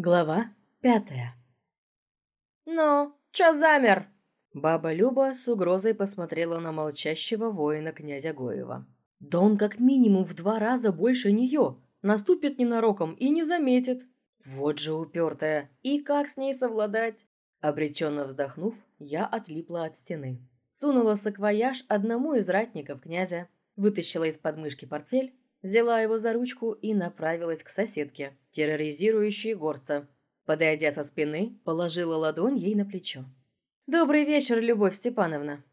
Глава пятая. «Ну, чё замер?» Баба Люба с угрозой посмотрела на молчащего воина князя Гоева. «Да он как минимум в два раза больше нее. Наступит ненароком и не заметит. Вот же упертая. И как с ней совладать?» Обреченно вздохнув, я отлипла от стены. Сунула саквояж одному из ратников князя, вытащила из подмышки портфель взяла его за ручку и направилась к соседке, терроризирующей горца. Подойдя со спины, положила ладонь ей на плечо. «Добрый вечер, Любовь Степановна!»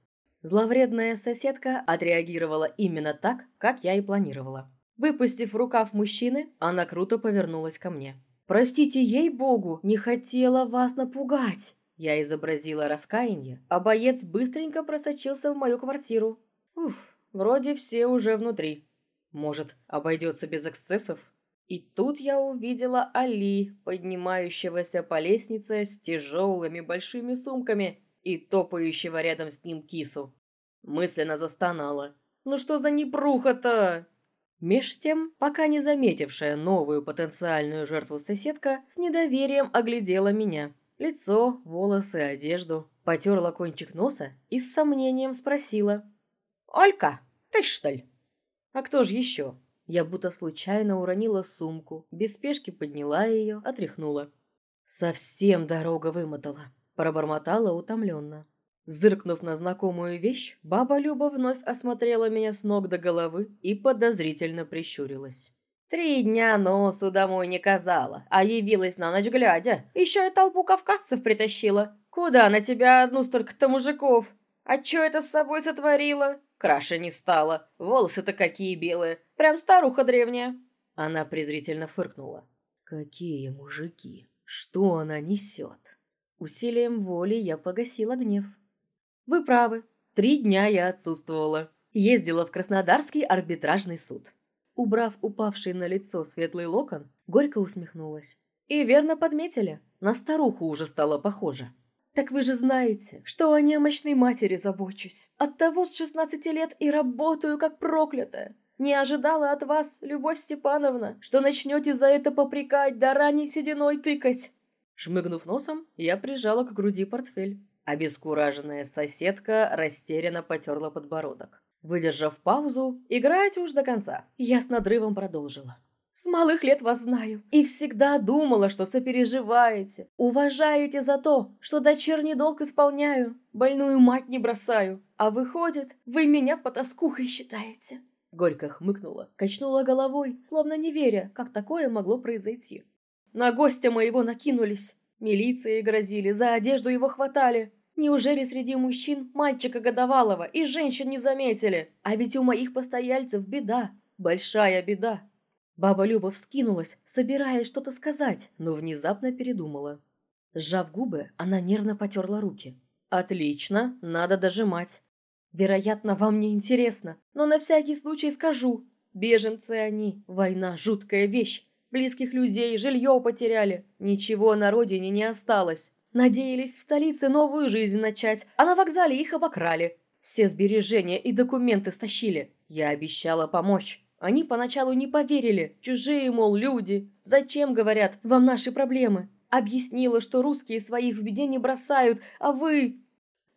Зловредная соседка отреагировала именно так, как я и планировала. Выпустив рукав мужчины, она круто повернулась ко мне. «Простите, ей-богу, не хотела вас напугать!» Я изобразила раскаяние, а боец быстренько просочился в мою квартиру. Уф, вроде все уже внутри. Может, обойдется без эксцессов? И тут я увидела Али, поднимающегося по лестнице с тяжелыми большими сумками и топающего рядом с ним кису. Мысленно застонала. «Ну что за непруха-то?» Меж тем, пока не заметившая новую потенциальную жертву соседка, с недоверием оглядела меня. Лицо, волосы, одежду. Потерла кончик носа и с сомнением спросила. «Олька, ты что ли?» А кто же еще? Я будто случайно уронила сумку, без спешки подняла ее, отряхнула. Совсем дорога вымотала, пробормотала утомленно. Зыркнув на знакомую вещь, баба Люба вновь осмотрела меня с ног до головы и подозрительно прищурилась. «Три дня носу домой не казала, а явилась на ночь глядя. Еще и толпу кавказцев притащила. Куда на тебя одну столько-то мужиков? А че это с собой сотворила? Краше не стала. Волосы-то какие белые. Прям старуха древняя. Она презрительно фыркнула. Какие мужики? Что она несет? Усилием воли я погасила гнев. Вы правы. Три дня я отсутствовала. Ездила в Краснодарский арбитражный суд. Убрав упавший на лицо светлый локон, горько усмехнулась. И верно подметили, на старуху уже стало похоже. «Так вы же знаете, что о немощной матери забочусь. Оттого с шестнадцати лет и работаю как проклятая. Не ожидала от вас, Любовь Степановна, что начнете за это попрекать да ранней сединой тыкать». Шмыгнув носом, я прижала к груди портфель. Обескураженная соседка растерянно потерла подбородок. Выдержав паузу, играть уж до конца, я с надрывом продолжила. С малых лет вас знаю. И всегда думала, что сопереживаете. Уважаете за то, что дочерний долг исполняю. Больную мать не бросаю. А выходит, вы меня потаскухой считаете. Горько хмыкнула, качнула головой, словно не веря, как такое могло произойти. На гостя моего накинулись. Милиции грозили, за одежду его хватали. Неужели среди мужчин мальчика годовалого и женщин не заметили? А ведь у моих постояльцев беда, большая беда. Баба Люба вскинулась, собираясь что-то сказать, но внезапно передумала. Сжав губы, она нервно потерла руки. «Отлично, надо дожимать. Вероятно, вам не интересно, но на всякий случай скажу. Беженцы они, война – жуткая вещь. Близких людей, жилье потеряли. Ничего на родине не осталось. Надеялись в столице новую жизнь начать, а на вокзале их обокрали. Все сбережения и документы стащили. Я обещала помочь. Они поначалу не поверили. Чужие, мол, люди. Зачем, говорят, вам наши проблемы? Объяснила, что русские своих в беде не бросают, а вы...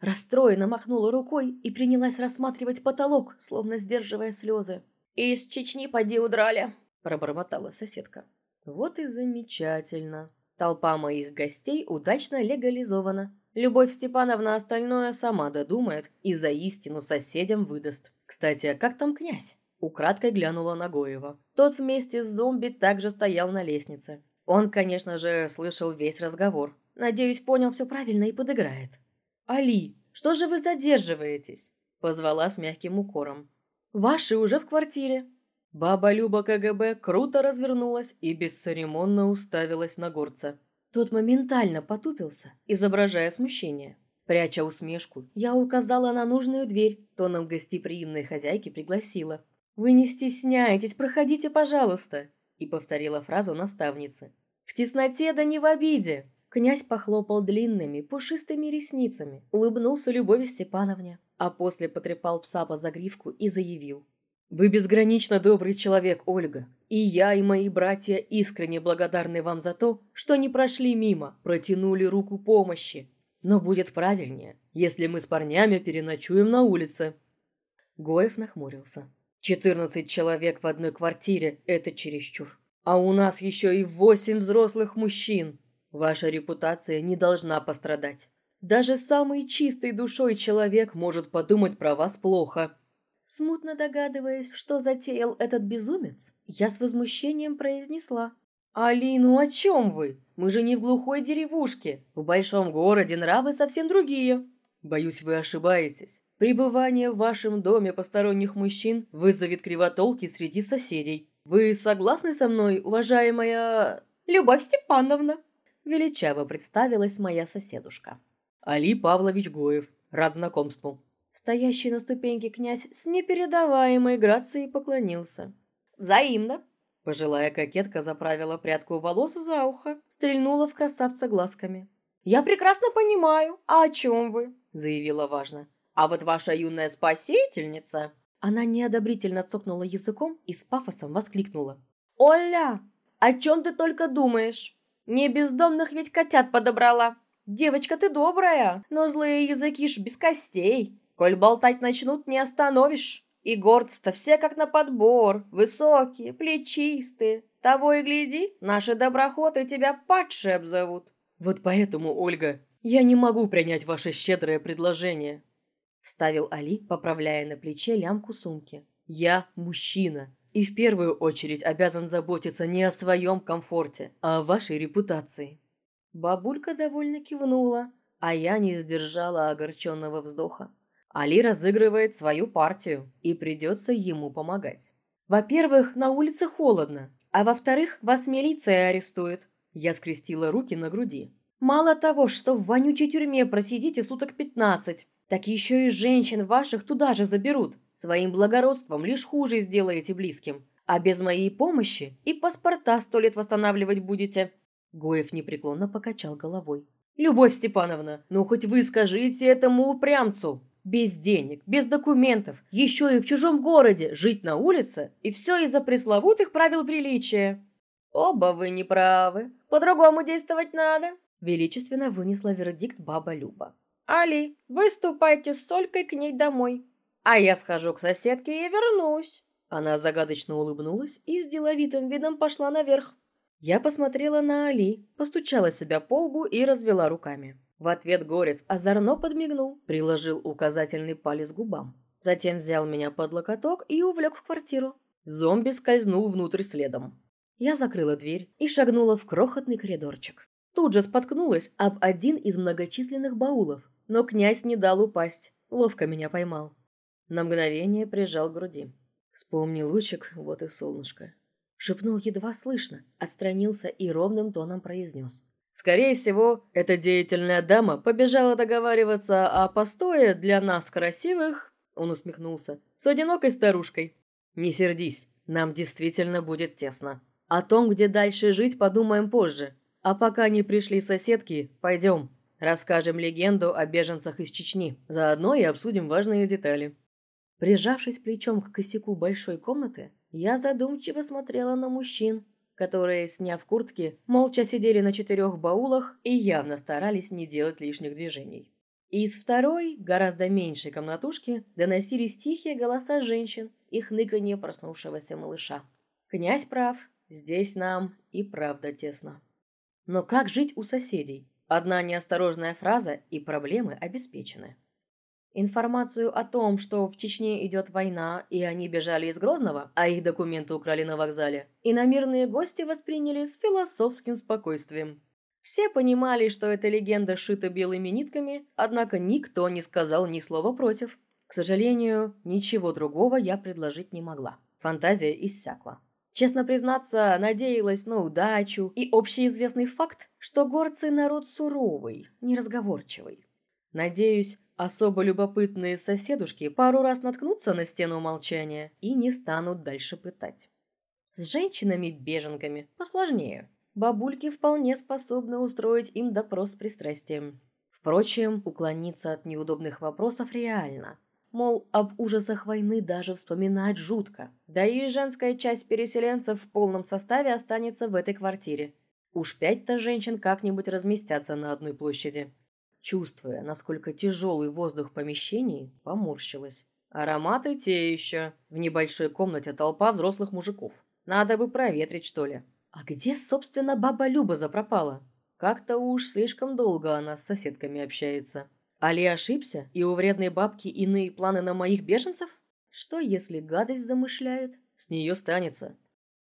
Расстроенно махнула рукой и принялась рассматривать потолок, словно сдерживая слезы. «Из Чечни поди удрали», – пробормотала соседка. «Вот и замечательно. Толпа моих гостей удачно легализована. Любовь Степановна остальное сама додумает и за истину соседям выдаст. Кстати, а как там князь?» Украдкой глянула на Гоева. Тот вместе с зомби также стоял на лестнице. Он, конечно же, слышал весь разговор. Надеюсь, понял все правильно и подыграет. «Али, что же вы задерживаетесь?» Позвала с мягким укором. «Ваши уже в квартире». Баба Люба КГБ круто развернулась и бесцеремонно уставилась на горца. Тот моментально потупился, изображая смущение. Пряча усмешку, я указала на нужную дверь, тоном гостеприимной хозяйки пригласила. «Вы не стесняйтесь, проходите, пожалуйста!» И повторила фразу наставницы. «В тесноте да не в обиде!» Князь похлопал длинными, пушистыми ресницами, улыбнулся Любови Степановне, а после потрепал пса по загривку и заявил. Вы безгранично добрый человек, Ольга. И я, и мои братья искренне благодарны вам за то, что не прошли мимо, протянули руку помощи. Но будет правильнее, если мы с парнями переночуем на улице». Гоев нахмурился. «Четырнадцать человек в одной квартире – это чересчур. А у нас еще и восемь взрослых мужчин. Ваша репутация не должна пострадать. Даже самый чистой душой человек может подумать про вас плохо. Смутно догадываясь, что затеял этот безумец, я с возмущением произнесла. «Али, ну о чем вы? Мы же не в глухой деревушке. В большом городе нравы совсем другие». «Боюсь, вы ошибаетесь. Пребывание в вашем доме посторонних мужчин вызовет кривотолки среди соседей. Вы согласны со мной, уважаемая... Любовь Степановна?» Величаво представилась моя соседушка. «Али Павлович Гоев. Рад знакомству». Стоящий на ступеньке князь с непередаваемой грацией поклонился. «Взаимно!» Пожилая кокетка заправила прядку волос за ухо, стрельнула в красавца глазками. «Я прекрасно понимаю, а о чем вы?» заявила важно. «А вот ваша юная спасительница...» Она неодобрительно цокнула языком и с пафосом воскликнула. «Оля, о чем ты только думаешь? Не бездомных ведь котят подобрала. Девочка, ты добрая, но злые языки ж без костей. Коль болтать начнут, не остановишь. И горцы-то все как на подбор, высокие, плечистые. Того и гляди, наши доброхоты тебя падшие обзовут. Вот поэтому, Ольга, я не могу принять ваше щедрое предложение. Вставил Али, поправляя на плече лямку сумки. Я мужчина, и в первую очередь обязан заботиться не о своем комфорте, а о вашей репутации. Бабулька довольно кивнула, а я не сдержала огорченного вздоха. Али разыгрывает свою партию, и придется ему помогать. Во-первых, на улице холодно, а во-вторых, вас милиция арестует. Я скрестила руки на груди. Мало того, что в вонючей тюрьме просидите суток пятнадцать, так еще и женщин ваших туда же заберут. Своим благородством лишь хуже сделаете близким. А без моей помощи и паспорта сто лет восстанавливать будете. Гоев непреклонно покачал головой. «Любовь Степановна, ну хоть вы скажите этому упрямцу, без денег, без документов, еще и в чужом городе, жить на улице, и все из-за пресловутых правил приличия. Оба вы не правы. По-другому действовать надо. Величественно вынесла вердикт баба Люба. Али, вы ступайте с Солькой к ней домой. А я схожу к соседке и вернусь. Она загадочно улыбнулась и с деловитым видом пошла наверх. Я посмотрела на Али, постучала себя по лбу и развела руками. В ответ горец озорно подмигнул, приложил указательный палец к губам. Затем взял меня под локоток и увлек в квартиру. Зомби скользнул внутрь следом. Я закрыла дверь и шагнула в крохотный коридорчик. Тут же споткнулась об один из многочисленных баулов, но князь не дал упасть, ловко меня поймал. На мгновение прижал к груди. Вспомни лучик, вот и солнышко. Шепнул едва слышно, отстранился и ровным тоном произнес. Скорее всего, эта деятельная дама побежала договариваться о постое для нас красивых, он усмехнулся, с одинокой старушкой. Не сердись, нам действительно будет тесно. О том, где дальше жить, подумаем позже. А пока не пришли соседки, пойдем. Расскажем легенду о беженцах из Чечни. Заодно и обсудим важные детали. Прижавшись плечом к косяку большой комнаты, я задумчиво смотрела на мужчин, которые, сняв куртки, молча сидели на четырех баулах и явно старались не делать лишних движений. Из второй, гораздо меньшей комнатушки, доносились тихие голоса женщин и хныканье проснувшегося малыша. Князь прав, здесь нам и правда тесно. Но как жить у соседей? Одна неосторожная фраза, и проблемы обеспечены. Информацию о том, что в Чечне идет война, и они бежали из Грозного, а их документы украли на вокзале, иномирные гости восприняли с философским спокойствием. Все понимали, что эта легенда шита белыми нитками, однако никто не сказал ни слова против. К сожалению, ничего другого я предложить не могла. Фантазия иссякла. Честно признаться, надеялась на удачу и общеизвестный факт, что горцы народ суровый, неразговорчивый. Надеюсь, Особо любопытные соседушки пару раз наткнутся на стену молчания и не станут дальше пытать. С женщинами-беженками посложнее. Бабульки вполне способны устроить им допрос с пристрастием. Впрочем, уклониться от неудобных вопросов реально. Мол, об ужасах войны даже вспоминать жутко. Да и женская часть переселенцев в полном составе останется в этой квартире. Уж пять-то женщин как-нибудь разместятся на одной площади. Чувствуя, насколько тяжелый воздух в помещении, поморщилась. Ароматы те еще. В небольшой комнате толпа взрослых мужиков. Надо бы проветрить, что ли. А где, собственно, баба Люба запропала? Как-то уж слишком долго она с соседками общается. Али ошибся, и у вредной бабки иные планы на моих беженцев? Что, если гадость замышляет? С нее станется.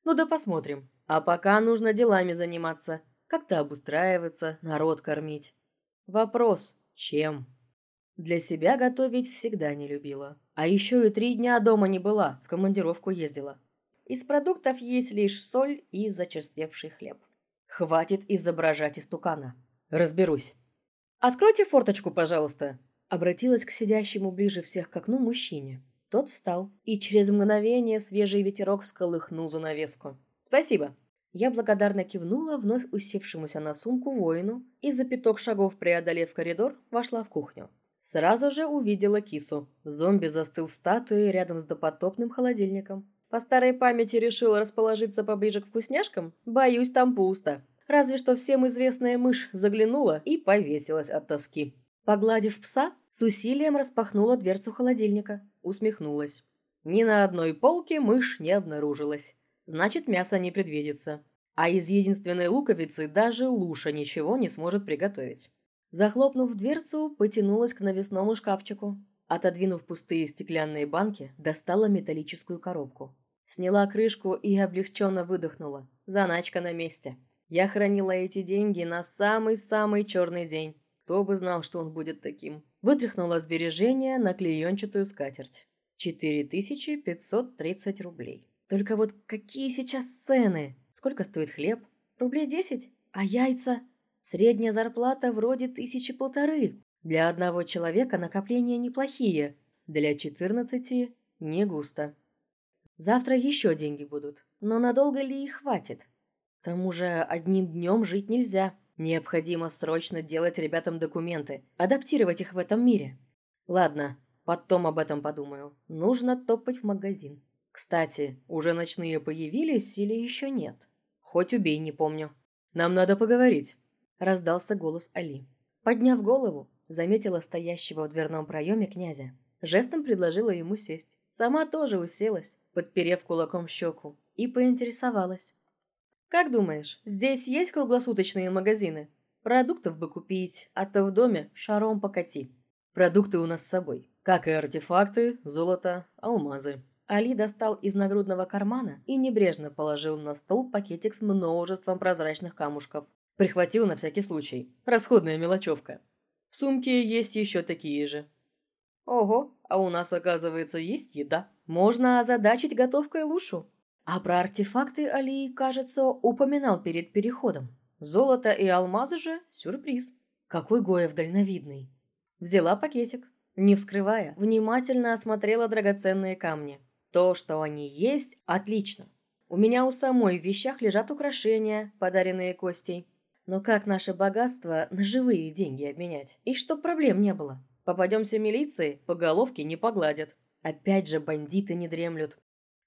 Ну да посмотрим. А пока нужно делами заниматься. Как-то обустраиваться, народ кормить. Вопрос, чем? Для себя готовить всегда не любила. А еще и три дня дома не была, в командировку ездила. Из продуктов есть лишь соль и зачерствевший хлеб. Хватит изображать истукана. Разберусь. «Откройте форточку, пожалуйста», — обратилась к сидящему ближе всех к окну мужчине. Тот встал, и через мгновение свежий ветерок всколыхнул занавеску. «Спасибо». Я благодарно кивнула вновь усевшемуся на сумку воину и за пяток шагов преодолев коридор, вошла в кухню. Сразу же увидела кису. Зомби застыл статуей рядом с допотопным холодильником. По старой памяти решила расположиться поближе к вкусняшкам? Боюсь, там пусто. Разве что всем известная мышь заглянула и повесилась от тоски. Погладив пса, с усилием распахнула дверцу холодильника. Усмехнулась. Ни на одной полке мышь не обнаружилась. Значит, мясо не предвидится. А из единственной луковицы даже Луша ничего не сможет приготовить. Захлопнув дверцу, потянулась к навесному шкафчику. Отодвинув пустые стеклянные банки, достала металлическую коробку. Сняла крышку и облегченно выдохнула. Заначка на месте. Я хранила эти деньги на самый-самый черный день. Кто бы знал, что он будет таким. Вытряхнула сбережения на клеенчатую скатерть. 4530 рублей. Только вот какие сейчас цены? Сколько стоит хлеб? Рублей 10? А яйца? Средняя зарплата вроде тысячи полторы. Для одного человека накопления неплохие. Для 14 не густо. Завтра еще деньги будут. Но надолго ли их хватит? К тому же одним днем жить нельзя. Необходимо срочно делать ребятам документы, адаптировать их в этом мире. Ладно, потом об этом подумаю. Нужно топать в магазин. Кстати, уже ночные появились или еще нет? Хоть убей, не помню. Нам надо поговорить. Раздался голос Али. Подняв голову, заметила стоящего в дверном проеме князя. Жестом предложила ему сесть. Сама тоже уселась, подперев кулаком щеку, и поинтересовалась. Как думаешь, здесь есть круглосуточные магазины? Продуктов бы купить, а то в доме шаром покати. Продукты у нас с собой, как и артефакты, золото, алмазы. Али достал из нагрудного кармана и небрежно положил на стол пакетик с множеством прозрачных камушков. Прихватил на всякий случай. Расходная мелочевка. В сумке есть еще такие же. Ого, а у нас, оказывается, есть еда. Можно озадачить готовкой Лушу. А про артефакты Али, кажется, упоминал перед переходом. Золото и алмазы же – сюрприз. Какой Гоев дальновидный. Взяла пакетик. Не вскрывая, внимательно осмотрела драгоценные камни. То, что они есть, отлично. У меня у самой в вещах лежат украшения, подаренные Костей. Но как наше богатство на живые деньги обменять? И чтоб проблем не было. Попадемся милиции, по головке не погладят. Опять же бандиты не дремлют.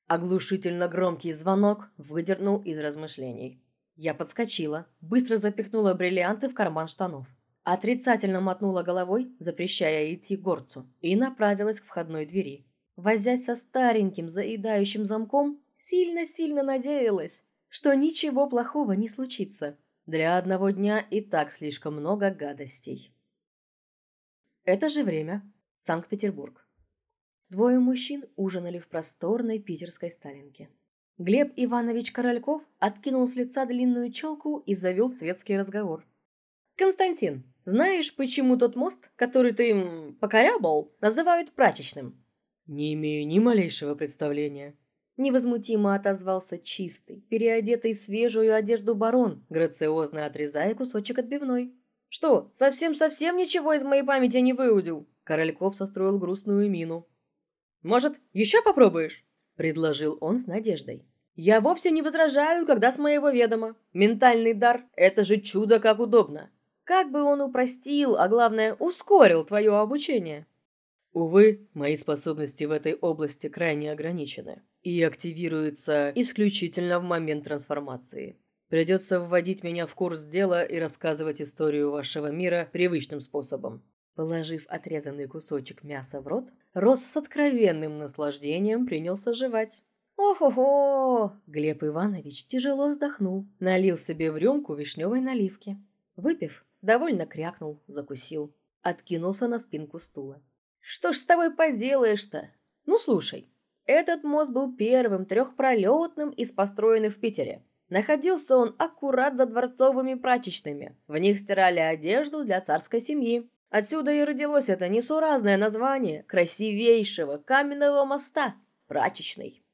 Оглушительно громкий звонок выдернул из размышлений. Я подскочила, быстро запихнула бриллианты в карман штанов. Отрицательно мотнула головой, запрещая идти горцу, и направилась к входной двери. Возясь со стареньким заедающим замком, сильно-сильно надеялась, что ничего плохого не случится. Для одного дня и так слишком много гадостей. Это же время. Санкт-Петербург. Двое мужчин ужинали в просторной питерской сталинке. Глеб Иванович Корольков откинул с лица длинную челку и завел светский разговор. «Константин, знаешь, почему тот мост, который ты им покорябал, называют прачечным?» «Не имею ни малейшего представления», Невозмутимо отозвался чистый, переодетый в свежую одежду барон, грациозно отрезая кусочек отбивной. «Что, совсем-совсем ничего из моей памяти не выудил?» Корольков состроил грустную мину. Может, еще попробуешь?» – предложил он с надеждой. «Я вовсе не возражаю, когда с моего ведома. Ментальный дар – это же чудо как удобно. Как бы он упростил, а главное, ускорил твое обучение». Увы, мои способности в этой области крайне ограничены и активируются исключительно в момент трансформации. Придется вводить меня в курс дела и рассказывать историю вашего мира привычным способом. Положив отрезанный кусочек мяса в рот, Рос с откровенным наслаждением принялся жевать. «Ох-охо!» Глеб Иванович тяжело вздохнул, налил себе в рюмку вишневой наливки. Выпив, довольно крякнул, закусил, откинулся на спинку стула. «Что ж с тобой поделаешь-то? Ну, слушай, этот мост был первым трехпролетным из построенных в Питере. Находился он аккурат за дворцовыми прачечными. В них стирали одежду для царской семьи. Отсюда и родилось это несуразное название красивейшего каменного моста – прачечный.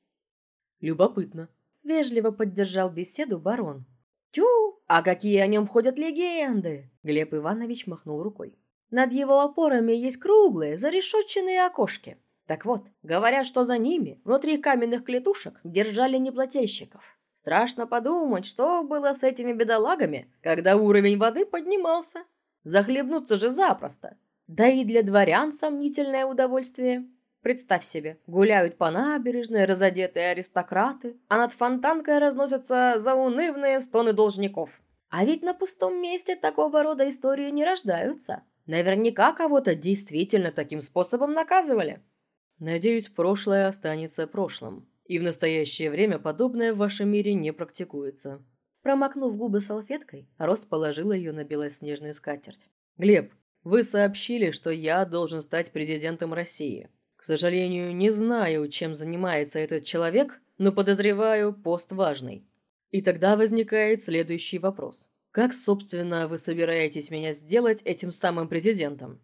Любопытно. Вежливо поддержал беседу барон. Тю, а какие о нем ходят легенды? Глеб Иванович махнул рукой. Над его опорами есть круглые, зарешетченные окошки. Так вот, говорят, что за ними, внутри каменных клетушек, держали неплательщиков. Страшно подумать, что было с этими бедолагами, когда уровень воды поднимался. Захлебнуться же запросто. Да и для дворян сомнительное удовольствие. Представь себе, гуляют по набережной разодетые аристократы, а над фонтанкой разносятся заунывные стоны должников. А ведь на пустом месте такого рода истории не рождаются. Наверняка кого-то действительно таким способом наказывали. Надеюсь, прошлое останется прошлым. И в настоящее время подобное в вашем мире не практикуется. Промокнув губы салфеткой, Рос положила ее на белоснежную скатерть. «Глеб, вы сообщили, что я должен стать президентом России. К сожалению, не знаю, чем занимается этот человек, но подозреваю, пост важный. И тогда возникает следующий вопрос. Как, собственно, вы собираетесь меня сделать этим самым президентом?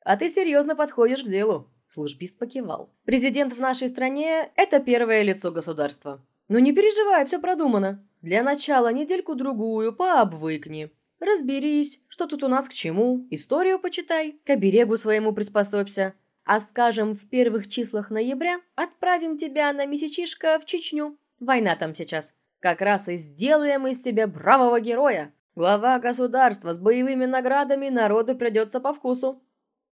А ты серьезно подходишь к делу, службист покивал. Президент в нашей стране – это первое лицо государства. Но не переживай, все продумано. Для начала недельку-другую пообвыкни. Разберись, что тут у нас к чему, историю почитай, к оберегу своему приспособься. А скажем, в первых числах ноября отправим тебя на месячишко в Чечню. Война там сейчас. Как раз и сделаем из тебя бравого героя. Глава государства с боевыми наградами народу придется по вкусу.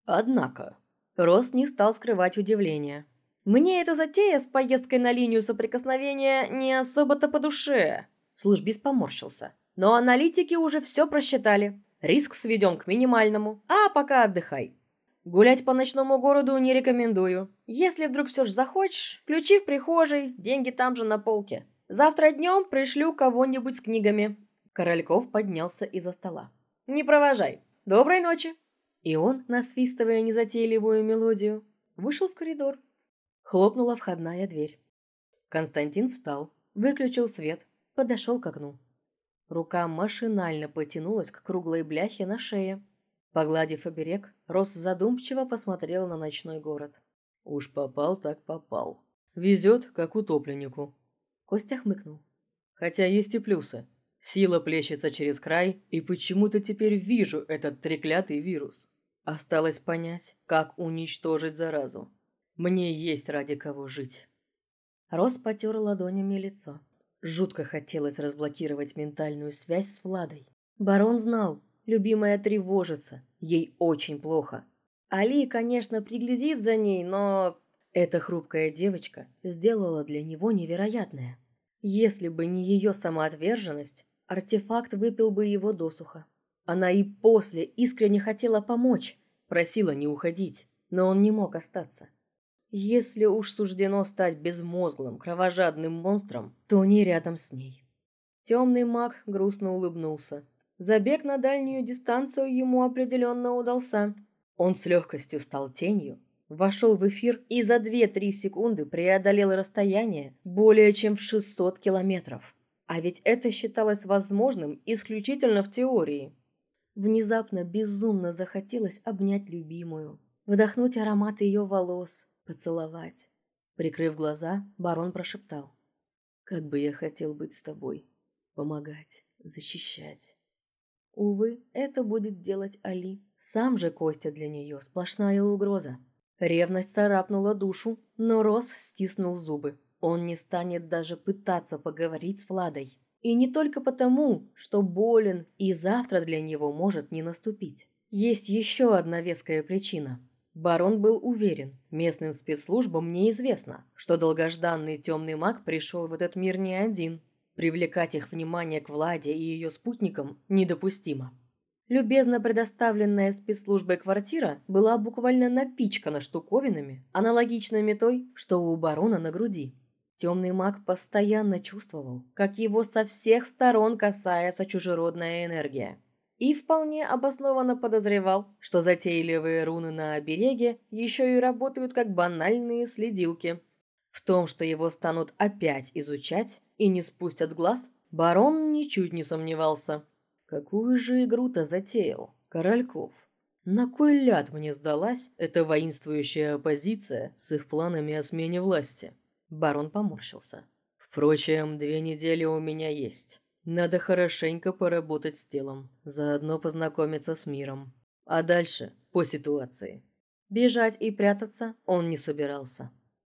Однако, Рос не стал скрывать удивления. Мне эта затея с поездкой на линию соприкосновения не особо-то по душе. Службист поморщился. Но аналитики уже все просчитали. Риск сведен к минимальному. А пока отдыхай. Гулять по ночному городу не рекомендую. Если вдруг все же захочешь, ключи в прихожей, деньги там же на полке. Завтра днем пришлю кого-нибудь с книгами. Корольков поднялся из-за стола. «Не провожай. Доброй ночи!» И он, насвистывая незатейливую мелодию, вышел в коридор. Хлопнула входная дверь. Константин встал, выключил свет, подошел к окну. Рука машинально потянулась к круглой бляхе на шее. Погладив оберег, Рос задумчиво посмотрел на ночной город. «Уж попал так попал. Везет, как утопленнику». Костя хмыкнул. «Хотя есть и плюсы. Сила плещется через край, и почему-то теперь вижу этот треклятый вирус. Осталось понять, как уничтожить заразу. Мне есть ради кого жить. Рос потер ладонями лицо. Жутко хотелось разблокировать ментальную связь с Владой. Барон знал, любимая тревожится, ей очень плохо. Али, конечно, приглядит за ней, но... Эта хрупкая девочка сделала для него невероятное. Если бы не ее самоотверженность, Артефакт выпил бы его досуха. Она и после искренне хотела помочь, просила не уходить, но он не мог остаться. Если уж суждено стать безмозглым, кровожадным монстром, то не рядом с ней. Темный маг грустно улыбнулся. Забег на дальнюю дистанцию ему определенно удался. Он с легкостью стал тенью, вошел в эфир и за 2-3 секунды преодолел расстояние более чем в 600 километров. А ведь это считалось возможным исключительно в теории. Внезапно безумно захотелось обнять любимую, вдохнуть аромат ее волос, поцеловать. Прикрыв глаза, барон прошептал. «Как бы я хотел быть с тобой, помогать, защищать». Увы, это будет делать Али. Сам же Костя для нее сплошная угроза. Ревность царапнула душу, но Рос стиснул зубы. Он не станет даже пытаться поговорить с Владой. И не только потому, что болен и завтра для него может не наступить. Есть еще одна веская причина. Барон был уверен, местным спецслужбам неизвестно, что долгожданный темный маг пришел в этот мир не один. Привлекать их внимание к Владе и ее спутникам недопустимо. Любезно предоставленная спецслужбой квартира была буквально напичкана штуковинами, аналогичными той, что у барона на груди. Темный маг постоянно чувствовал, как его со всех сторон касается чужеродная энергия. И вполне обоснованно подозревал, что затейливые руны на обереге еще и работают как банальные следилки. В том, что его станут опять изучать и не спустят глаз, барон ничуть не сомневался. Какую же игру-то затеял, Корольков? На кой ляд мне сдалась эта воинствующая оппозиция с их планами о смене власти? Барон поморщился. Впрочем, две недели у меня есть. Надо хорошенько поработать с телом, заодно познакомиться с миром. А дальше по ситуации. Бежать и прятаться он не собирался.